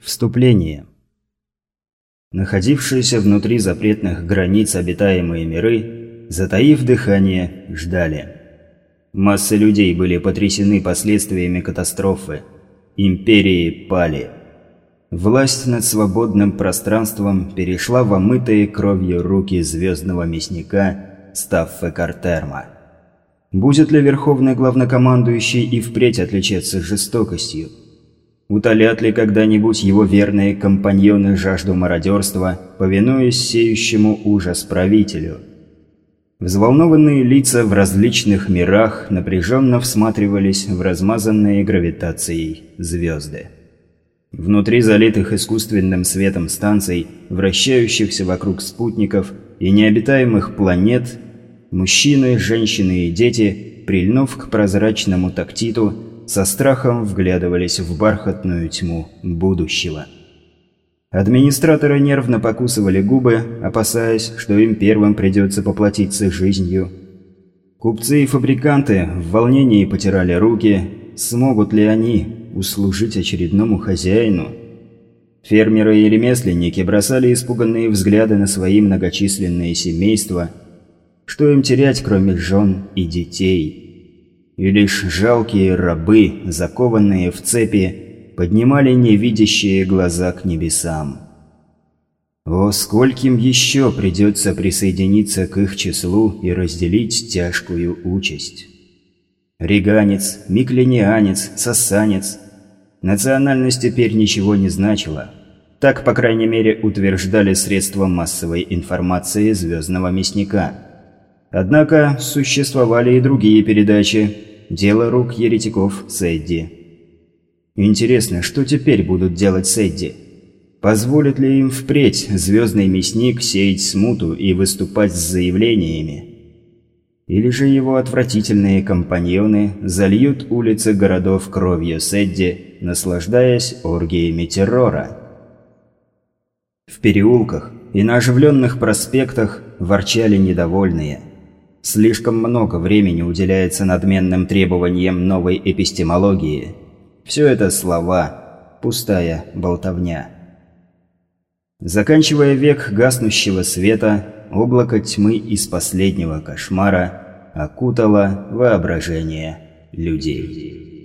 Вступление. Находившиеся внутри запретных границ обитаемые миры, затаив дыхание, ждали. Массы людей были потрясены последствиями катастрофы. Империи пали. Власть над свободным пространством перешла в омытые кровью руки звездного мясника Стаффе Картерма. Будет ли Верховный Главнокомандующий и впредь отличаться жестокостью? Утолят ли когда-нибудь его верные компаньоны жажду мародерства, повинуясь сеющему ужас правителю? Взволнованные лица в различных мирах напряженно всматривались в размазанные гравитацией звезды. Внутри залитых искусственным светом станций, вращающихся вокруг спутников и необитаемых планет, мужчины, женщины и дети, прильнув к прозрачному тактиту, со страхом вглядывались в бархатную тьму будущего. Администраторы нервно покусывали губы, опасаясь, что им первым придется поплатиться жизнью. Купцы и фабриканты в волнении потирали руки, смогут ли они услужить очередному хозяину. Фермеры и ремесленники бросали испуганные взгляды на свои многочисленные семейства. Что им терять, кроме жен и детей? И лишь жалкие рабы, закованные в цепи, поднимали невидящие глаза к небесам. О, скольким еще придется присоединиться к их числу и разделить тяжкую участь. Риганец, микленианец, сосанец. Национальность теперь ничего не значила. Так, по крайней мере, утверждали средства массовой информации «Звездного мясника». Однако существовали и другие передачи, Дело рук еретиков Сэдди. Интересно, что теперь будут делать Сэдди? Позволит ли им впредь звездный мясник сеять смуту и выступать с заявлениями? Или же его отвратительные компаньоны зальют улицы городов кровью Сэдди, наслаждаясь оргиями террора? В переулках и на оживленных проспектах ворчали недовольные – Слишком много времени уделяется надменным требованиям новой эпистемологии. Все это слова, пустая болтовня. Заканчивая век гаснущего света, облако тьмы из последнего кошмара окутало воображение людей.